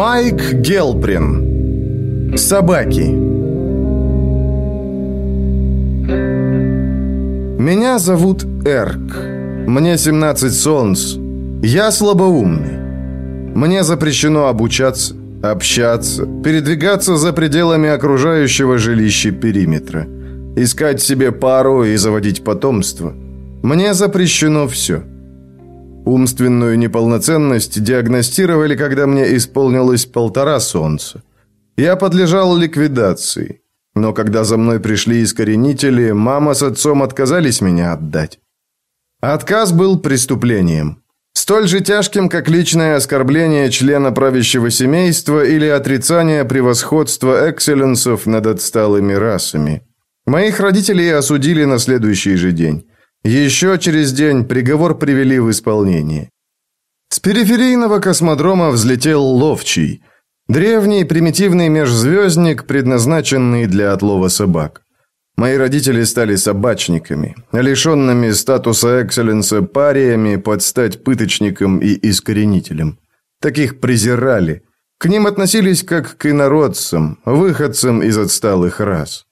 Майк Гелприн. Собаки. Меня зовут Эрк. Мне 17 солнц. Я слабоумный. Мне запрещено обучаться, общаться, передвигаться за пределами окружающего жилища периметра, искать себе пару и заводить потомство. Мне запрещено все. Умственную неполноценность диагностировали, когда мне исполнилось полтора солнца. Я подлежал ликвидации. Но когда за мной пришли искоренители, мама с отцом отказались меня отдать. Отказ был преступлением. Столь же тяжким, как личное оскорбление члена правящего семейства или отрицание превосходства экселленсов над отсталыми расами. Моих родителей осудили на следующий же день. Еще через день приговор привели в исполнение. С периферийного космодрома взлетел ловчий, древний примитивный межзвездник, предназначенный для отлова собак. Мои родители стали собачниками, лишенными статуса экселленса париями под стать пыточником и искоренителем. Таких презирали. К ним относились как к инородцам, выходцам из отсталых рас.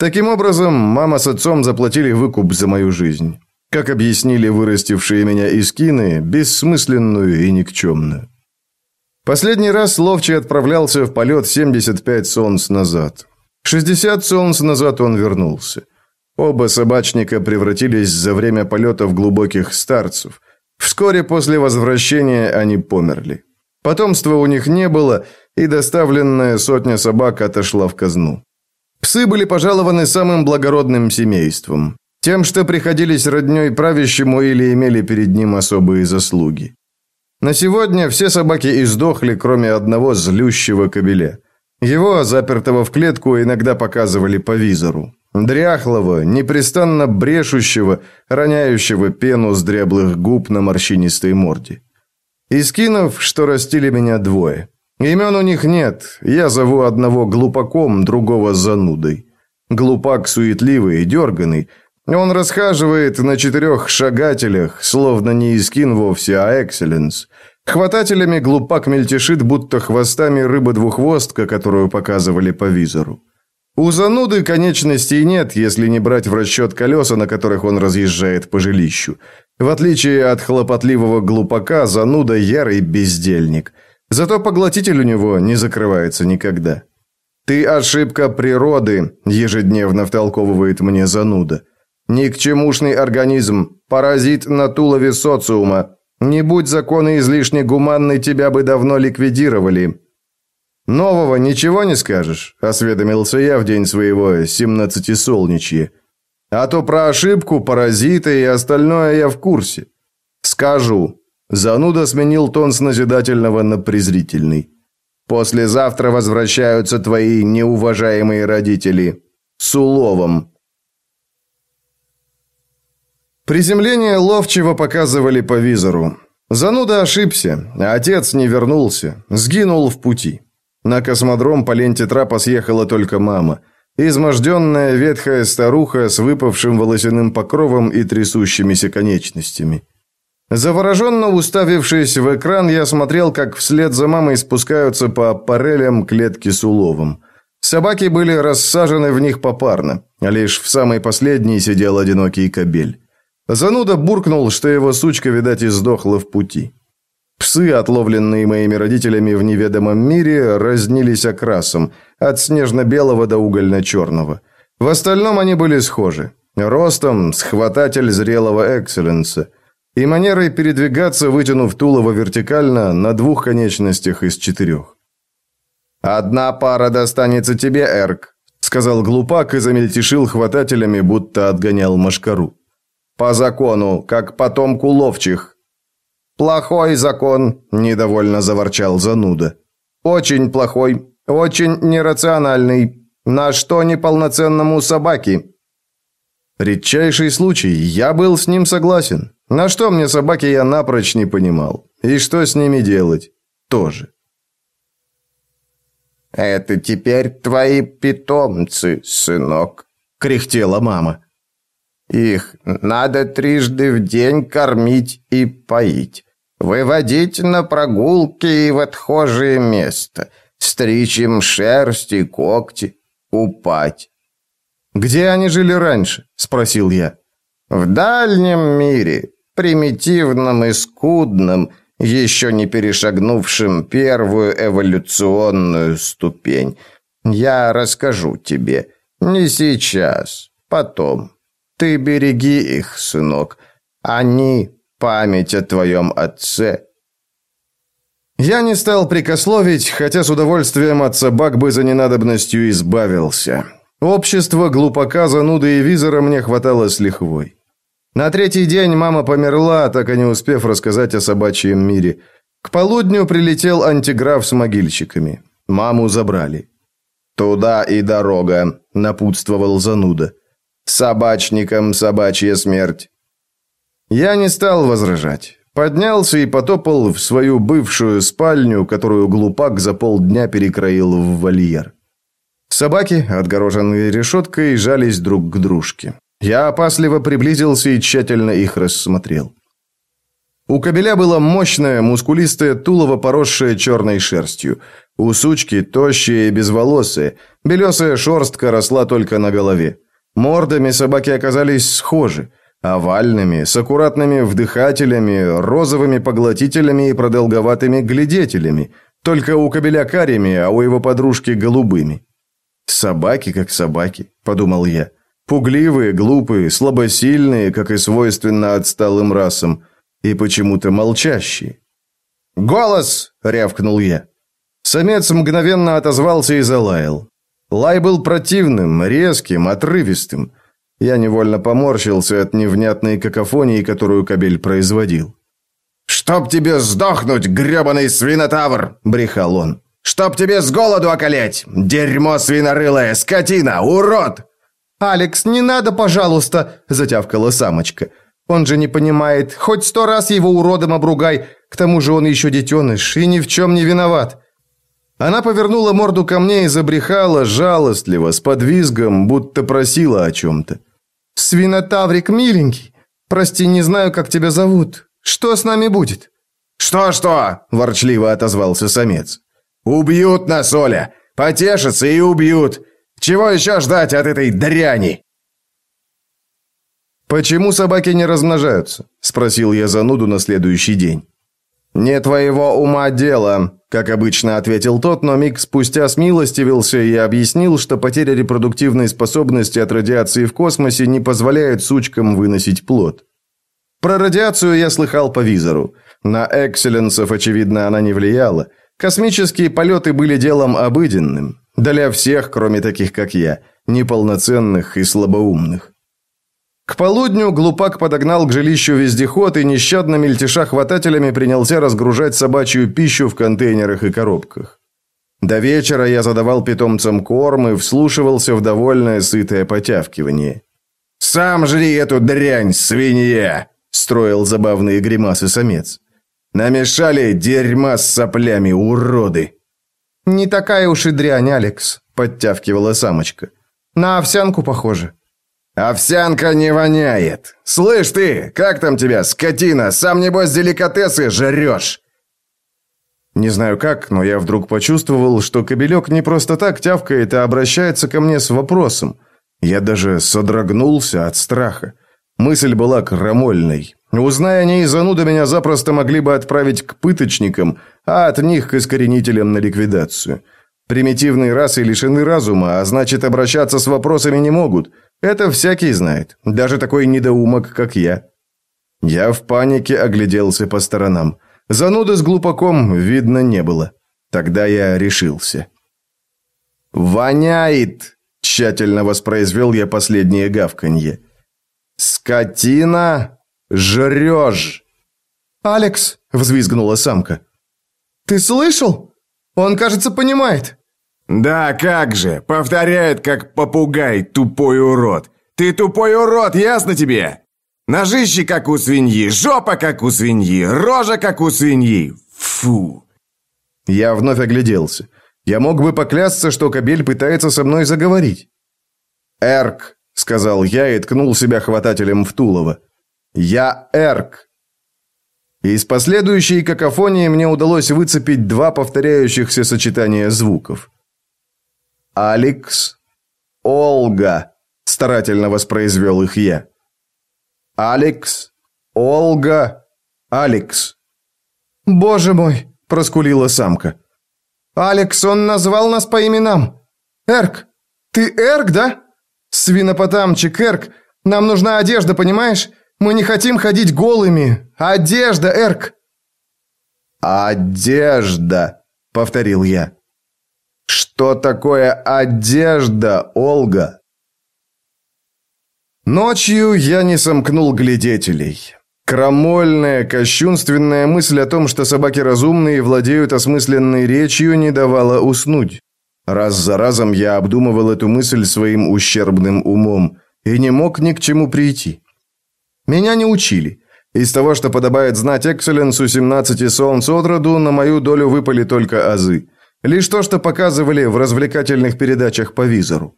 Таким образом, мама с отцом заплатили выкуп за мою жизнь. Как объяснили вырастившие меня искины, бессмысленную и никчемную. Последний раз Ловчий отправлялся в полет 75 солнц назад. 60 солнц назад он вернулся. Оба собачника превратились за время полета в глубоких старцев. Вскоре после возвращения они померли. Потомства у них не было, и доставленная сотня собак отошла в казну. Псы были пожалованы самым благородным семейством, тем, что приходились роднёй правящему или имели перед ним особые заслуги. На сегодня все собаки издохли, кроме одного злющего кобеля. Его, запертого в клетку, иногда показывали по визору. Дряхлого, непрестанно брешущего, роняющего пену с дряблых губ на морщинистой морде. Искинов, что растили меня двое – Имен у них нет. Я зову одного глупаком, другого занудой. Глупак суетливый и дерганый. Он расхаживает на четырех шагателях, словно не искин вовсе, а экселленс. Хватателями глупак мельтешит, будто хвостами рыба-двуххвостка, которую показывали по визору. У зануды конечностей нет, если не брать в расчет колеса, на которых он разъезжает по жилищу. В отличие от хлопотливого глупака, зануда ярый бездельник – Зато поглотитель у него не закрывается никогда. «Ты ошибка природы», – ежедневно втолковывает мне зануда. «Никчемушный организм, паразит на тулове социума. Не будь законы излишне гуманны, тебя бы давно ликвидировали». «Нового ничего не скажешь?» – осведомился я в день своего семнадцатисолничья. «А то про ошибку, паразита и остальное я в курсе». «Скажу. Зануда сменил тон с назидательного на презрительный. «Послезавтра возвращаются твои неуважаемые родители. С уловом». Приземление ловчего показывали по визору. Зануда ошибся, а отец не вернулся, сгинул в пути. На космодром по ленте трапа съехала только мама. Изможденная ветхая старуха с выпавшим волосяным покровом и трясущимися конечностями. Завороженно уставившись в экран, я смотрел, как вслед за мамой спускаются по аппарелям клетки с уловом. Собаки были рассажены в них попарно, а лишь в самой последней сидел одинокий кобель. Зануда буркнул, что его сучка, видать, издохла в пути. Псы, отловленные моими родителями в неведомом мире, разнились окрасом, от снежно-белого до угольно-черного. В остальном они были схожи. Ростом – схвататель зрелого экселленса – и манерой передвигаться, вытянув тулово вертикально на двух конечностях из четырех. «Одна пара достанется тебе, Эрк», — сказал глупак и замельтешил хватателями, будто отгонял машкару. «По закону, как потомку ловчих». «Плохой закон», — недовольно заворчал зануда. «Очень плохой, очень нерациональный. На что неполноценному собаке?» Редчайший случай, я был с ним согласен. На что мне собаки я напрочь не понимал. И что с ними делать? Тоже. «Это теперь твои питомцы, сынок», — кряхтела мама. «Их надо трижды в день кормить и поить. Выводить на прогулки и в отхожее место. Стричь им шерсть и когти. Упать. «Где они жили раньше?» – спросил я. «В дальнем мире, примитивном и скудном, еще не перешагнувшим первую эволюционную ступень. Я расскажу тебе. Не сейчас, потом. Ты береги их, сынок. Они — память о твоем отце». Я не стал прикословить, хотя с удовольствием от собак бы за ненадобностью избавился. Общество глупака, зануды и визора мне хватало с лихвой. На третий день мама померла, так и не успев рассказать о собачьем мире. К полудню прилетел антиграф с могильщиками. Маму забрали. «Туда и дорога», — напутствовал зануда. «Собачникам собачья смерть». Я не стал возражать. Поднялся и потопал в свою бывшую спальню, которую глупак за полдня перекроил в вольер. Собаки, отгороженные решеткой, жались друг к дружке. Я опасливо приблизился и тщательно их рассмотрел. У кобеля было мощное, мускулистое тулово, поросшее черной шерстью. У сучки тощие и безволосые, белесая шерстка росла только на голове. Мордами собаки оказались схожи, овальными, с аккуратными вдыхателями, розовыми поглотителями и продолговатыми глядетелями, только у кобеля карими, а у его подружки голубыми. «Собаки как собаки», — подумал я. «Пугливые, глупые, слабосильные, как и свойственно отсталым расам, и почему-то молчащие». «Голос!» — рявкнул я. Самец мгновенно отозвался и залаял. Лай был противным, резким, отрывистым. Я невольно поморщился от невнятной какофонии, которую кобель производил. «Чтоб тебе сдохнуть, гребаный свинотавр!» – брехал он. Чтоб тебе с голоду околеть! Дерьмо свинорылое, скотина, урод!» «Алекс, не надо, пожалуйста!» – затявкала самочка. «Он же не понимает. Хоть сто раз его уродом обругай. К тому же он еще детеныш и ни в чем не виноват». Она повернула морду ко мне и забрехала жалостливо, с подвизгом, будто просила о чем-то. «Свинотаврик, миленький, прости, не знаю, как тебя зовут. Что с нами будет?» «Что-что?» – ворчливо отозвался самец. Убьют нас, Оля! Потешатся и убьют! Чего еще ждать от этой дряни?» «Почему собаки не размножаются?» – спросил я зануду на следующий день. «Не твоего ума дело», – как обычно ответил тот, но миг спустя смилостивился и объяснил, что потеря репродуктивной способности от радиации в космосе не позволяет сучкам выносить плод. Про радиацию я слыхал по визору. На экселленсов, очевидно, она не влияла – Космические полеты были делом обыденным, для всех, кроме таких, как я, неполноценных и слабоумных. К полудню глупак подогнал к жилищу вездеход и нещадно мельтеша хватателями принялся разгружать собачью пищу в контейнерах и коробках. До вечера я задавал питомцам корм и вслушивался в довольное сытое потявкивание. «Сам жри эту дрянь, свинья!» – строил забавные гримасы самец. Намешали дерьма с соплями, уроды!» «Не такая уж и дрянь, Алекс», — подтявкивала самочка. «На овсянку похоже». «Овсянка не воняет! Слышь ты, как там тебя, скотина? Сам, небось, деликатесы жрешь!» Не знаю как, но я вдруг почувствовал, что кобелек не просто так тявкает, а обращается ко мне с вопросом. Я даже содрогнулся от страха. Мысль была крамольной. Узная ней зануда, меня запросто могли бы отправить к пыточникам, а от них к искоренителям на ликвидацию. Примитивные расы лишены разума, а значит, обращаться с вопросами не могут. Это всякий знает, даже такой недоумок, как я. Я в панике огляделся по сторонам. Зануды с глупаком видно не было. Тогда я решился. «Воняет!» – тщательно воспроизвел я последнее гавканье. «Скотина жрешь!» «Алекс!» – взвизгнула самка. «Ты слышал? Он, кажется, понимает!» «Да как же! Повторяет, как попугай, тупой урод! Ты тупой урод, ясно тебе? Ножище, как у свиньи, жопа, как у свиньи, рожа, как у свиньи! Фу!» Я вновь огляделся. Я мог бы поклясться, что кобель пытается со мной заговорить. «Эрк!» – сказал я и ткнул себя хватателем в Тулово. «Я Эрк!» Из последующей какофонии мне удалось выцепить два повторяющихся сочетания звуков. «Алекс», «Олга», – старательно воспроизвел их я. «Алекс», «Олга», «Алекс». «Боже мой!» – проскулила самка. «Алекс, он назвал нас по именам. Эрк, ты Эрк, да? Свинопотамчик, Эрк, нам нужна одежда, понимаешь? Мы не хотим ходить голыми. Одежда, Эрк!» «Одежда», — повторил я. «Что такое одежда, Олга?» Ночью я не сомкнул глядетелей. Крамольная, кощунственная мысль о том, что собаки разумные владеют осмысленной речью, не давала уснуть. Раз за разом я обдумывал эту мысль своим ущербным умом и не мог ни к чему прийти. Меня не учили. Из того, что подобает знать Экселленсу 17 солнц от роду, на мою долю выпали только азы. Лишь то, что показывали в развлекательных передачах по визору.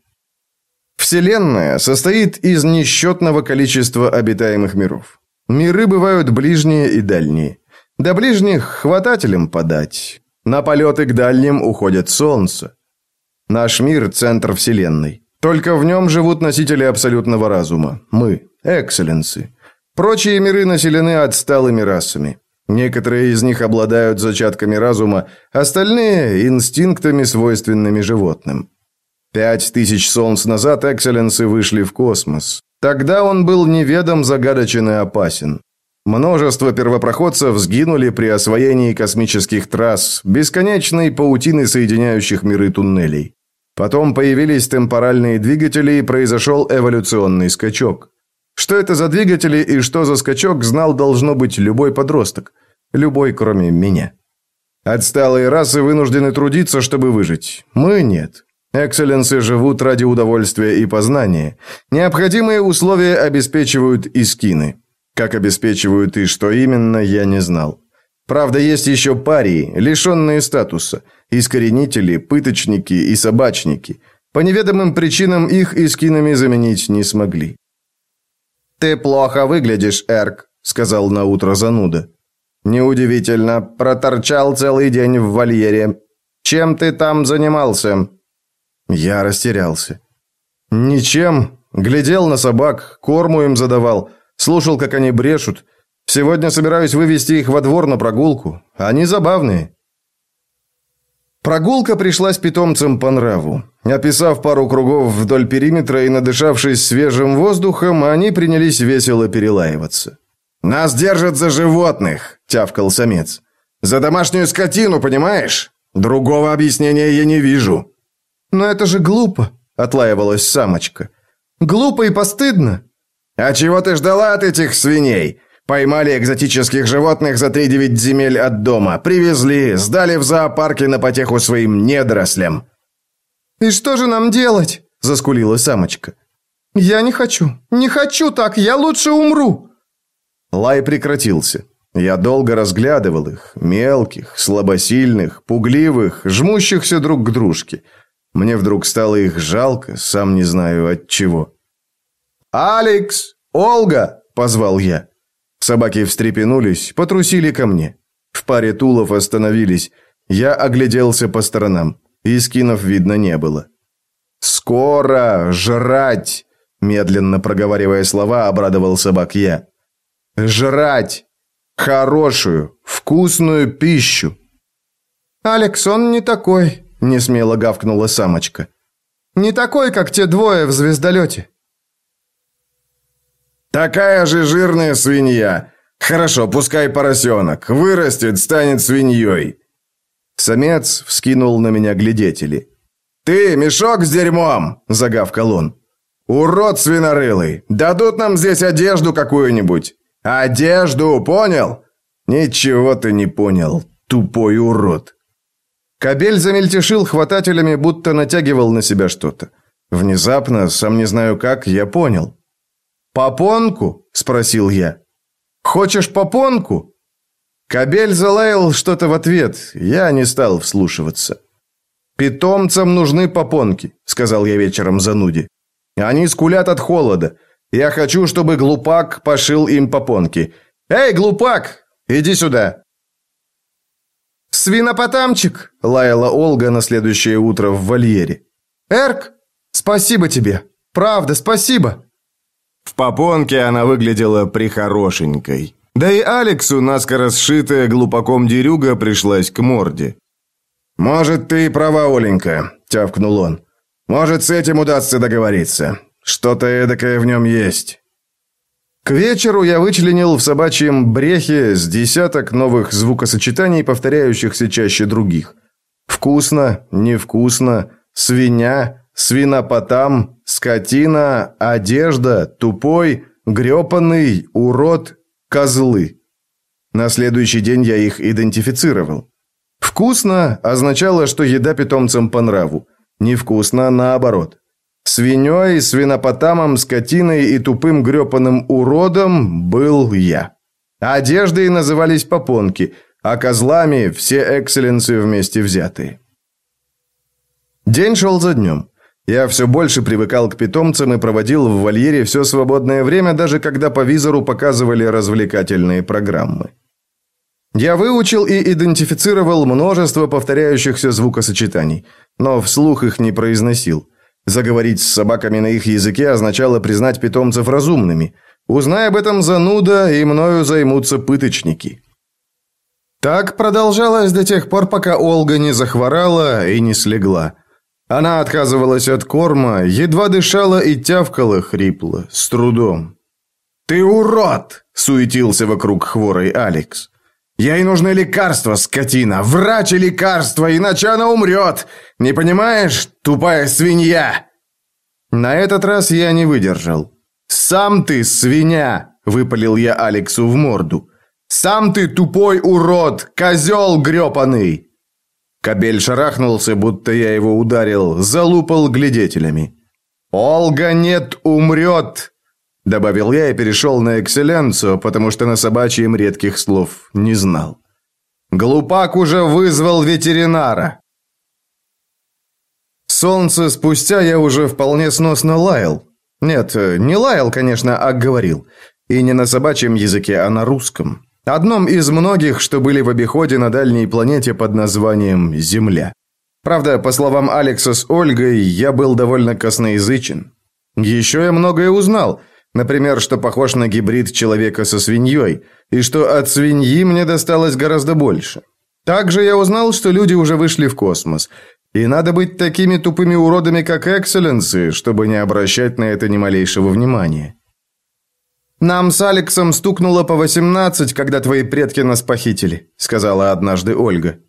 Вселенная состоит из несчетного количества обитаемых миров. Миры бывают ближние и дальние. До ближних хватателям подать. На полеты к дальним уходит солнце. Наш мир – центр Вселенной. Только в нем живут носители абсолютного разума. Мы – экселленсы. Прочие миры населены отсталыми расами. Некоторые из них обладают зачатками разума, остальные – инстинктами, свойственными животным. Пять тысяч солнц назад экселленсы вышли в космос. Тогда он был неведом, загадочен и опасен. Множество первопроходцев сгинули при освоении космических трасс, бесконечной паутины соединяющих миры туннелей. Потом появились темпоральные двигатели и произошел эволюционный скачок. Что это за двигатели и что за скачок, знал должно быть любой подросток. Любой, кроме меня. Отсталые расы вынуждены трудиться, чтобы выжить. Мы нет. Экселленсы живут ради удовольствия и познания. Необходимые условия обеспечивают и скины. Как обеспечивают и что именно, я не знал. Правда, есть еще парии, лишенные статуса, искоренители, пыточники и собачники. По неведомым причинам их и скинами заменить не смогли. «Ты плохо выглядишь, Эрк», — сказал наутро зануда. «Неудивительно, проторчал целый день в вольере. Чем ты там занимался?» Я растерялся. Ничем. Глядел на собак, корму им задавал, слушал, как они брешут. Сегодня собираюсь вывести их во двор на прогулку. Они забавные. Прогулка пришлась питомцам по нраву. Описав пару кругов вдоль периметра и надышавшись свежим воздухом, они принялись весело перелаиваться. «Нас держат за животных!» – тявкал самец. «За домашнюю скотину, понимаешь? Другого объяснения я не вижу». «Но это же глупо», – отлаивалась самочка. «Глупо и постыдно». «А чего ты ждала от этих свиней? Поймали экзотических животных за три девять земель от дома, привезли, сдали в зоопарке на потеху своим недорослям». «И что же нам делать?» – заскулила самочка. «Я не хочу. Не хочу так. Я лучше умру». Лай прекратился. Я долго разглядывал их, мелких, слабосильных, пугливых, жмущихся друг к дружке – мне вдруг стало их жалко, сам не знаю от чего. «Алекс! Олга!» – позвал я. Собаки встрепенулись, потрусили ко мне. В паре тулов остановились. Я огляделся по сторонам. Искинов видно не было. «Скоро! Жрать!» Медленно проговаривая слова, обрадовал собак я. «Жрать! Хорошую, вкусную пищу!» «Алекс, он не такой», Несмело гавкнула самочка. «Не такой, как те двое в звездолете». «Такая же жирная свинья. Хорошо, пускай поросенок. Вырастет, станет свиньей». Самец вскинул на меня глядетели. «Ты, мешок с дерьмом!» – загавкал он. «Урод свинорылый! Дадут нам здесь одежду какую-нибудь! Одежду, понял?» «Ничего ты не понял, тупой урод!» Кабель замельтешил хватателями, будто натягивал на себя что-то. Внезапно, сам не знаю как, я понял. «Попонку?» – спросил я. «Хочешь попонку?» Кабель залаял что-то в ответ, я не стал вслушиваться. «Питомцам нужны попонки», – сказал я вечером зануде. «Они скулят от холода. Я хочу, чтобы глупак пошил им попонки. Эй, глупак! Иди сюда!» «Свинопотамчик!» — лаяла Ольга на следующее утро в вольере. «Эрк, спасибо тебе! Правда, спасибо!» В попонке она выглядела прихорошенькой. Да и Алексу, наскоро сшитая глупаком дерюга, пришлась к морде. «Может, ты и права, Оленька», — тявкнул он. «Может, с этим удастся договориться. Что-то эдакое в нем есть». К вечеру я вычленил в собачьем брехе с десяток новых звукосочетаний, повторяющихся чаще других. Вкусно, невкусно, свинья, свинопотам, скотина, одежда, тупой, грёпанный, урод, козлы. На следующий день я их идентифицировал. Вкусно означало, что еда питомцам по нраву. Невкусно наоборот. Свиньей, свинопотамом, скотиной и тупым грёпаным уродом был я. Одеждой назывались попонки, а козлами все экселленсы вместе взятые. День шел за днем. Я все больше привыкал к питомцам и проводил в вольере все свободное время, даже когда по визору показывали развлекательные программы. Я выучил и идентифицировал множество повторяющихся звукосочетаний, но вслух их не произносил. Заговорить с собаками на их языке означало признать питомцев разумными. Узнай об этом зануда, и мною займутся пыточники. Так продолжалось до тех пор, пока Олга не захворала и не слегла. Она отказывалась от корма, едва дышала и тявкала хрипло, с трудом. «Ты урод!» – суетился вокруг хворой Алекс. Ей нужны лекарства, скотина, врач и лекарства, иначе она умрет. Не понимаешь, тупая свинья?» На этот раз я не выдержал. «Сам ты свинья!» – выпалил я Алексу в морду. «Сам ты тупой урод, козел грёпаный!» Кобель шарахнулся, будто я его ударил, залупал глядетелями. «Олга нет, умрет!» Добавил я и перешел на экселленцию, потому что на собачьем редких слов не знал. Глупак уже вызвал ветеринара. Солнце спустя я уже вполне сносно лаял. Нет, не лаял, конечно, а говорил. И не на собачьем языке, а на русском. Одном из многих, что были в обиходе на дальней планете под названием Земля. Правда, по словам Алекса с Ольгой, я был довольно косноязычен. Еще я многое узнал – Например, что похож на гибрид человека со свиньей, и что от свиньи мне досталось гораздо больше. Также я узнал, что люди уже вышли в космос, и надо быть такими тупыми уродами, как Экселленсы, чтобы не обращать на это ни малейшего внимания. «Нам с Алексом стукнуло по восемнадцать, когда твои предки нас похитили», сказала однажды Ольга.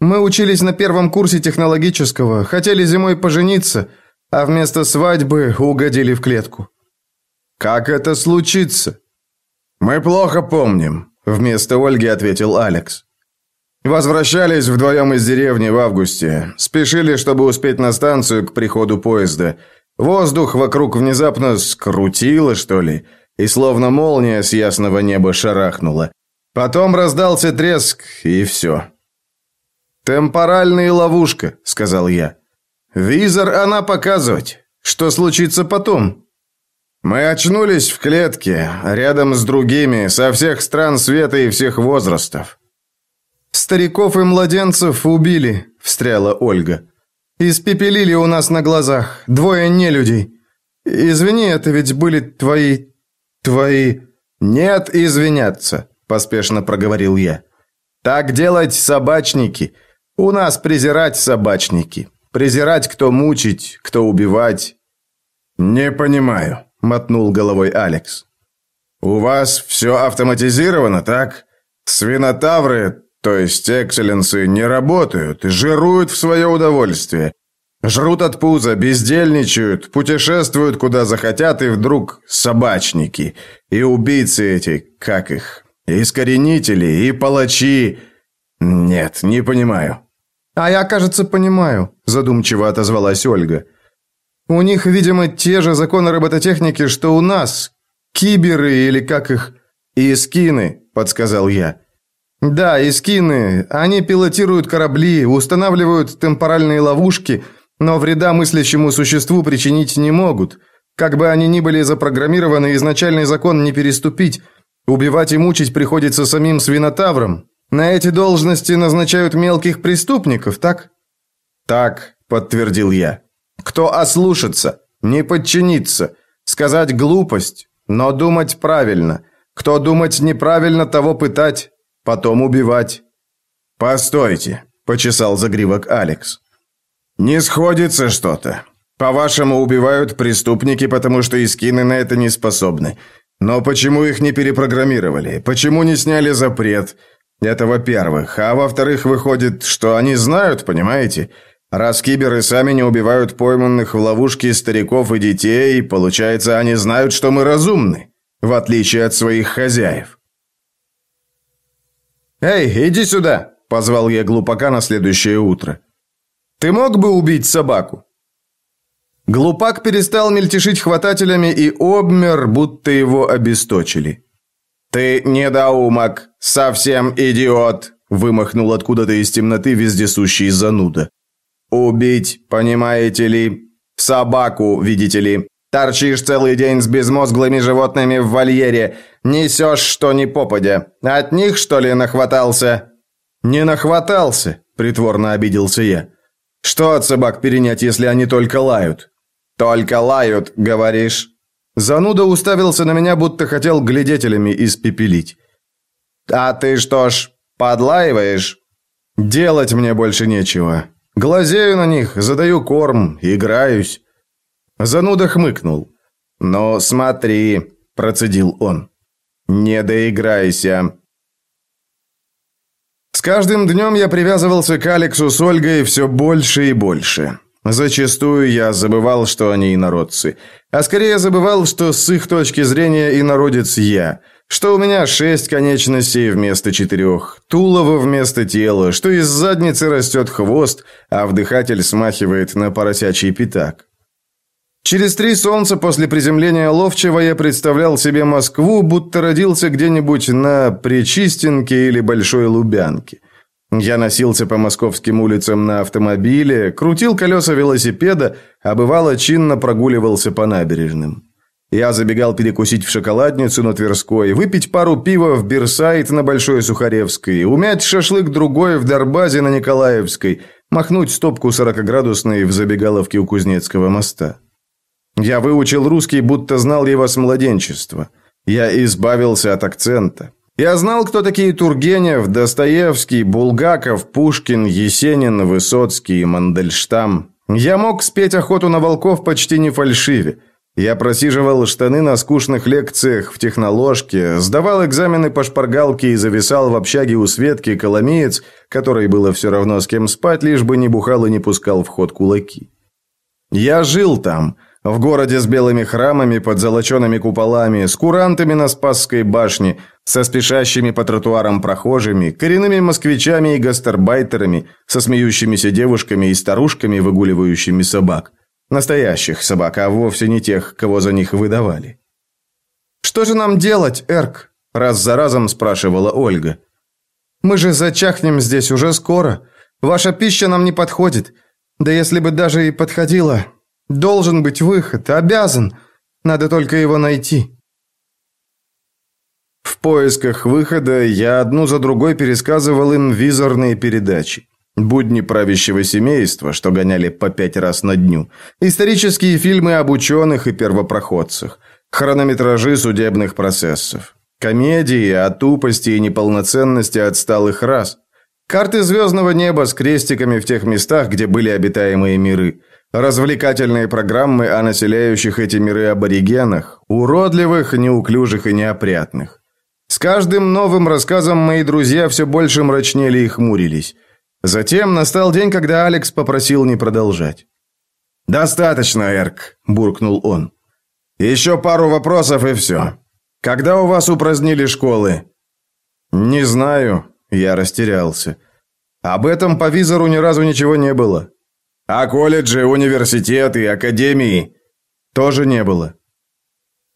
«Мы учились на первом курсе технологического, хотели зимой пожениться, а вместо свадьбы угодили в клетку. Как это случится? Мы плохо помним, вместо Ольги ответил Алекс. Возвращались вдвоем из деревни в августе. Спешили, чтобы успеть на станцию к приходу поезда. Воздух вокруг внезапно скрутило, что ли, и словно молния с ясного неба шарахнула. Потом раздался треск, и все. «Темпоральная ловушка», — сказал я. «Визор она показывать. Что случится потом?» Мы очнулись в клетке, рядом с другими, со всех стран света и всех возрастов. Стариков и младенцев убили, встряла Ольга. Испепелили у нас на глазах, двое нелюдей. Извини, это ведь были твои... твои... Нет извиняться, поспешно проговорил я. Так делать собачники. У нас презирать собачники. Презирать, кто мучить, кто убивать. Не понимаю мотнул головой Алекс. У вас все автоматизировано, так? Свинотавры, то есть экселленсы, не работают, жируют в свое удовольствие. Жрут от пуза, бездельничают, путешествуют куда захотят и вдруг собачники. И убийцы эти, как их, и искоренители, и палачи. Нет, не понимаю. А я, кажется, понимаю, задумчиво отозвалась Ольга. У них, видимо, те же законы робототехники, что у нас. Киберы или как их... Искины, подсказал я. Да, искины. Они пилотируют корабли, устанавливают темпоральные ловушки, но вреда мыслящему существу причинить не могут. Как бы они ни были запрограммированы, изначальный закон не переступить. Убивать и мучить приходится самим свинотаврам. На эти должности назначают мелких преступников, так? Так, подтвердил я. Кто ослушаться, не подчиниться, сказать глупость, но думать правильно. Кто думать неправильно, того пытать, потом убивать. Постойте, почесал загривок Алекс. Не сходится что-то. По-вашему, убивают преступники, потому что искины на это не способны. Но почему их не перепрограммировали? Почему не сняли запрет? Это во-первых. А во-вторых, выходит, что они знают, понимаете? Раз киберы сами не убивают пойманных в ловушке стариков и детей, получается, они знают, что мы разумны, в отличие от своих хозяев. «Эй, иди сюда!» – позвал я глупака на следующее утро. «Ты мог бы убить собаку?» Глупак перестал мельтешить хватателями и обмер, будто его обесточили. «Ты недоумок, совсем идиот!» Вымахнул откуда-то из темноты вездесущий зануда. «Убить, понимаете ли? Собаку, видите ли? Торчишь целый день с безмозглыми животными в вольере, несешь что ни попадя. От них, что ли, нахватался?» «Не нахватался», — притворно обиделся я. «Что от собак перенять, если они только лают?» «Только лают, говоришь?» Зануда уставился на меня, будто хотел глядетелями испепелить. «А ты что ж, подлаиваешь?» «Делать мне больше нечего. Глазею на них, задаю корм, играюсь». Зануда хмыкнул. «Ну, смотри», – процедил он. «Не доиграйся». С каждым днем я привязывался к Алексу с Ольгой все больше и больше. Зачастую я забывал, что они инородцы. А скорее забывал, что с их точки зрения инородец я. Что у меня шесть конечностей вместо четырех, тулово вместо тела, что из задницы растет хвост, а вдыхатель смахивает на поросячий пятак. Через три солнца после приземления Ловчева я представлял себе Москву, будто родился где-нибудь на Причистенке или Большой Лубянке. Я носился по московским улицам на автомобиле, крутил колеса велосипеда, а бывало чинно прогуливался по набережным. Я забегал перекусить в шоколадницу на Тверской, выпить пару пива в Бирсайт на Большой Сухаревской, умять шашлык другой в Дарбазе на Николаевской, махнуть стопку сорокоградусной в забегаловке у Кузнецкого моста. Я выучил русский, будто знал его с младенчества. Я избавился от акцента. Я знал, кто такие Тургенев, Достоевский, Булгаков, Пушкин, Есенин, Высоцкий и Мандельштам. Я мог спеть охоту на волков почти не фальшиве. Я просиживал штаны на скучных лекциях в техноложке, сдавал экзамены по шпаргалке и зависал в общаге у Светки Коломеец, которой было все равно с кем спать, лишь бы не бухал и не пускал в ход кулаки. Я жил там – в городе с белыми храмами под золочеными куполами, с курантами на Спасской башне, со спешащими по тротуарам прохожими, коренными москвичами и гастарбайтерами, со смеющимися девушками и старушками, выгуливающими собак. Настоящих собак, а вовсе не тех, кого за них выдавали. «Что же нам делать, Эрк?» – раз за разом спрашивала Ольга. «Мы же зачахнем здесь уже скоро. Ваша пища нам не подходит. Да если бы даже и подходила, Должен быть выход, обязан. Надо только его найти. В поисках выхода я одну за другой пересказывал им визорные передачи. Будни правящего семейства, что гоняли по пять раз на дню. Исторические фильмы об ученых и первопроходцах. Хронометражи судебных процессов. Комедии о тупости и неполноценности отсталых рас. Карты звездного неба с крестиками в тех местах, где были обитаемые миры. Развлекательные программы о населяющих эти миры аборигенах, уродливых, неуклюжих и неопрятных. С каждым новым рассказом мои друзья все больше мрачнели и хмурились. Затем настал день, когда Алекс попросил не продолжать. «Достаточно, Эрк», – буркнул он. «Еще пару вопросов и все. Когда у вас упразднили школы?» «Не знаю», – я растерялся. «Об этом по визору ни разу ничего не было. А колледжи, университеты, академии тоже не было.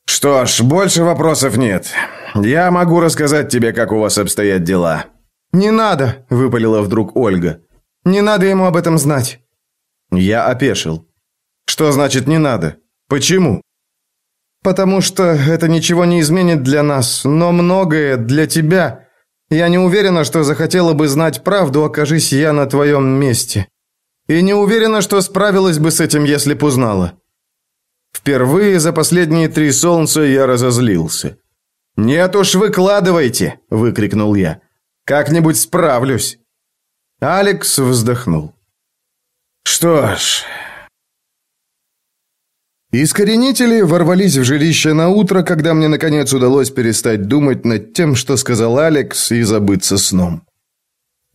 Что ж, больше вопросов нет. Я могу рассказать тебе, как у вас обстоят дела. Не надо, выпалила вдруг Ольга. Не надо ему об этом знать. Я опешил. Что значит не надо? Почему? потому что это ничего не изменит для нас, но многое для тебя. Я не уверена, что захотела бы знать правду, окажись я на твоем месте. И не уверена, что справилась бы с этим, если б узнала». Впервые за последние три солнца я разозлился. «Нет уж, выкладывайте!» – выкрикнул я. «Как-нибудь справлюсь!» Алекс вздохнул. «Что ж...» Искоренители ворвались в жилище на утро, когда мне наконец удалось перестать думать над тем, что сказал Алекс, и забыться сном.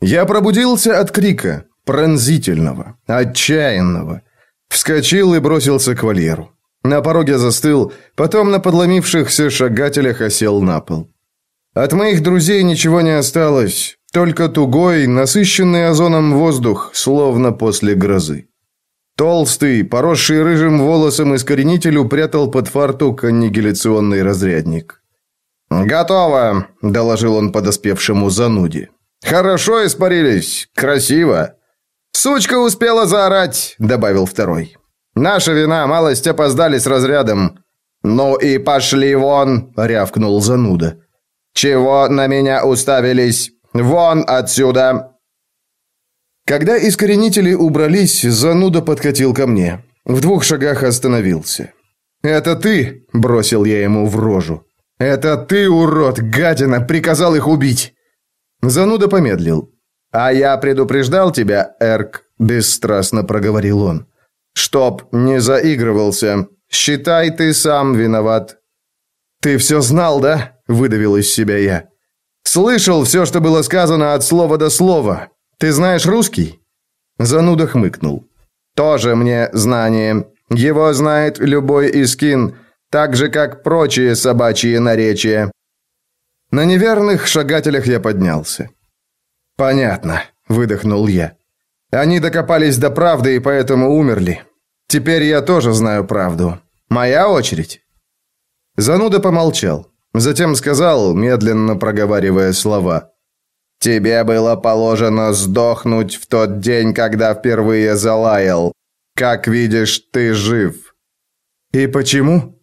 Я пробудился от крика, пронзительного, отчаянного. Вскочил и бросился к вольеру. На пороге застыл, потом на подломившихся шагателях осел на пол. От моих друзей ничего не осталось, только тугой, насыщенный озоном воздух, словно после грозы. Толстый, поросший рыжим волосом искоренитель упрятал под фартук аннигиляционный разрядник. «Готово», — доложил он подоспевшему зануде. «Хорошо испарились, красиво». «Сучка успела заорать», — добавил второй. Наша вина, малость опоздали с разрядом. Ну и пошли вон, рявкнул зануда. Чего на меня уставились? Вон отсюда. Когда искоренители убрались, зануда подкатил ко мне. В двух шагах остановился. «Это ты!» – бросил я ему в рожу. «Это ты, урод, гадина, приказал их убить!» Зануда помедлил. «А я предупреждал тебя, Эрк», – бесстрастно проговорил он. «Чтоб не заигрывался. Считай, ты сам виноват». «Ты все знал, да?» – выдавил из себя я. «Слышал все, что было сказано от слова до слова. Ты знаешь русский?» Зануда хмыкнул. «Тоже мне знание. Его знает любой искин, так же, как прочие собачьи наречия». На неверных шагателях я поднялся. «Понятно», – выдохнул я. Они докопались до правды и поэтому умерли. Теперь я тоже знаю правду. Моя очередь. Зануда помолчал, затем сказал, медленно проговаривая слова: Тебе было положено сдохнуть в тот день, когда впервые залаял. Как видишь, ты жив. И почему?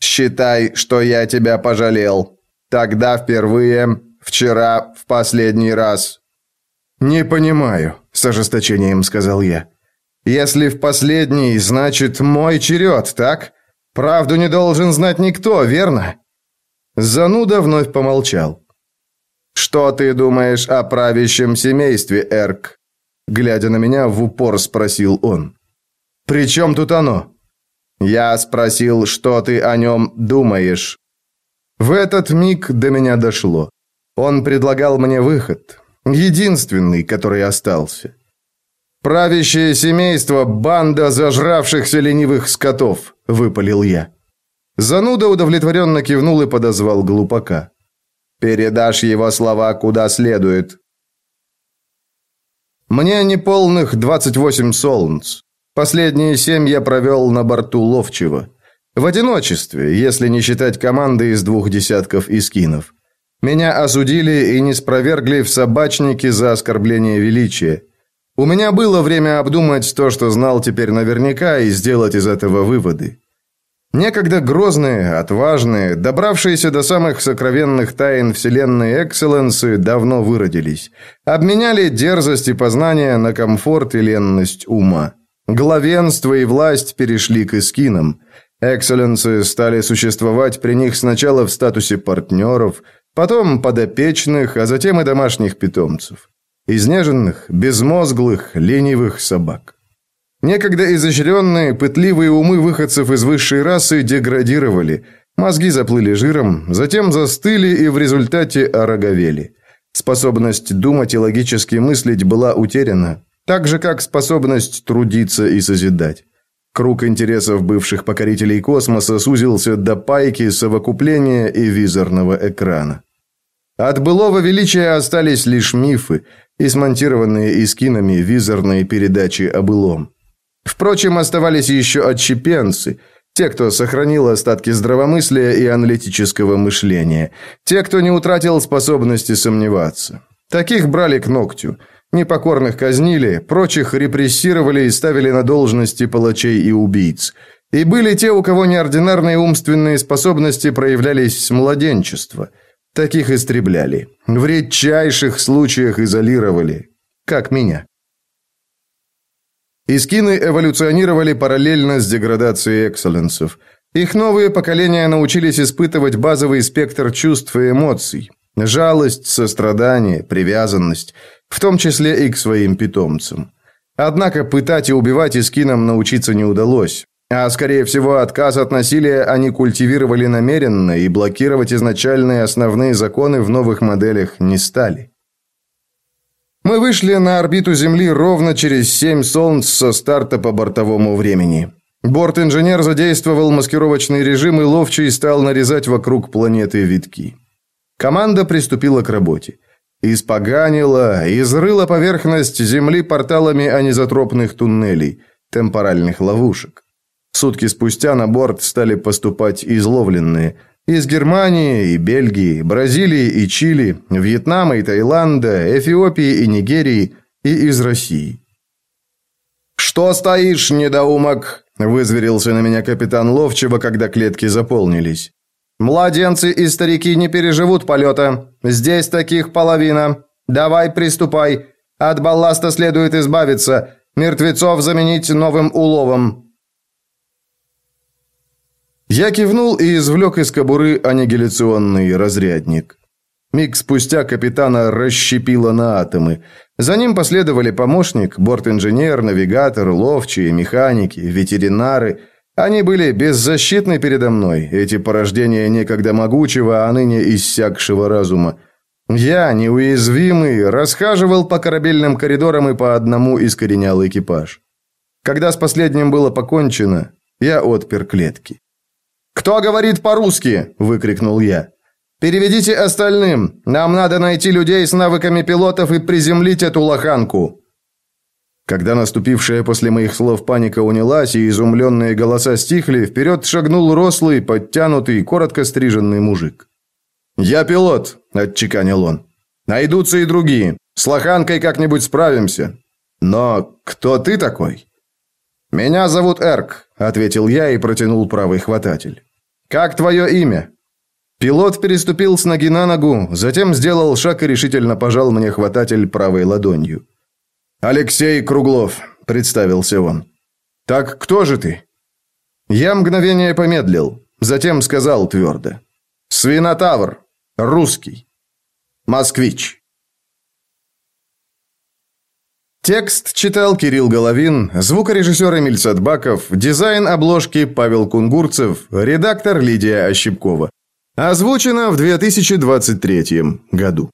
Считай, что я тебя пожалел. Тогда впервые, вчера, в последний раз. Не понимаю с ожесточением сказал я. Если в последний, значит, мой черед, так? Правду не должен знать никто, верно? Зануда вновь помолчал. Что ты думаешь о правящем семействе, Эрк? глядя на меня в упор, спросил он. При чем тут оно? Я спросил, что ты о нем думаешь. В этот миг до меня дошло. Он предлагал мне выход, Единственный, который остался. «Правящее семейство – банда зажравшихся ленивых скотов», – выпалил я. Зануда удовлетворенно кивнул и подозвал глупака. «Передашь его слова куда следует». Мне неполных 28 солнц. Последние семь я провел на борту Ловчего. В одиночестве, если не считать команды из двух десятков искинов. Меня осудили и не спровергли в собачнике за оскорбление величия. У меня было время обдумать то, что знал теперь наверняка, и сделать из этого выводы. Некогда грозные, отважные, добравшиеся до самых сокровенных тайн вселенной экселленсы давно выродились. Обменяли дерзость и познание на комфорт и ленность ума. Главенство и власть перешли к эскинам. Экселленсы стали существовать при них сначала в статусе партнеров – Потом подопечных, а затем и домашних питомцев. Изнеженных, безмозглых, ленивых собак. Некогда изощренные, пытливые умы выходцев из высшей расы деградировали, мозги заплыли жиром, затем застыли и в результате ороговели. Способность думать и логически мыслить была утеряна, так же, как способность трудиться и созидать. Круг интересов бывших покорителей космоса сузился до пайки совокупления и визорного экрана. От былого величия остались лишь мифы и смонтированные искинами визорные передачи о былом. Впрочем, оставались еще отщепенцы, те, кто сохранил остатки здравомыслия и аналитического мышления, те, кто не утратил способности сомневаться. Таких брали к ногтю – Непокорных казнили, прочих репрессировали и ставили на должности палачей и убийц. И были те, у кого неординарные умственные способности проявлялись с младенчества. Таких истребляли. В редчайших случаях изолировали. Как меня. Искины эволюционировали параллельно с деградацией экселленсов. Их новые поколения научились испытывать базовый спектр чувств и эмоций. Жалость, сострадание, привязанность, в том числе и к своим питомцам. Однако пытать и убивать искинам научиться не удалось. А скорее всего, отказ от насилия они культивировали намеренно и блокировать изначальные основные законы в новых моделях не стали. Мы вышли на орбиту Земли ровно через семь солнц со старта по бортовому времени. Борт-инженер задействовал маскировочный режим и ловчий стал нарезать вокруг планеты витки. Команда приступила к работе. Испоганила, изрыла поверхность Земли порталами анизотропных туннелей, темпоральных ловушек. Сутки спустя на борт стали поступать изловленные из Германии и Бельгии, Бразилии и Чили, Вьетнама и Таиланда, Эфиопии и Нигерии и из России. «Что стоишь, недоумок?» – вызверился на меня капитан Ловчева, когда клетки заполнились. «Младенцы и старики не переживут полета. Здесь таких половина. Давай приступай. От балласта следует избавиться. Мертвецов заменить новым уловом. Я кивнул и извлек из кобуры аннигиляционный разрядник. Миг спустя капитана расщепило на атомы. За ним последовали помощник, борт-инженер, навигатор, ловчие, механики, ветеринары. Они были беззащитны передо мной, эти порождения некогда могучего, а ныне иссякшего разума. Я, неуязвимый, расхаживал по корабельным коридорам и по одному искоренял экипаж. Когда с последним было покончено, я отпер клетки. «Кто говорит по-русски?» – выкрикнул я. «Переведите остальным. Нам надо найти людей с навыками пилотов и приземлить эту лоханку». Когда наступившая после моих слов паника унялась и изумленные голоса стихли, вперед шагнул рослый, подтянутый, коротко стриженный мужик. «Я пилот», – отчеканил он. «Найдутся и другие. С лоханкой как-нибудь справимся. Но кто ты такой?» «Меня зовут Эрк», — ответил я и протянул правый хвататель. «Как твое имя?» Пилот переступил с ноги на ногу, затем сделал шаг и решительно пожал мне хвататель правой ладонью. «Алексей Круглов», — представился он. «Так кто же ты?» Я мгновение помедлил, затем сказал твердо. «Свинотавр. Русский. Москвич». Текст читал Кирилл Головин, звукорежиссер Эмиль Садбаков, дизайн обложки Павел Кунгурцев, редактор Лидия Ощепкова. Озвучено в 2023 году.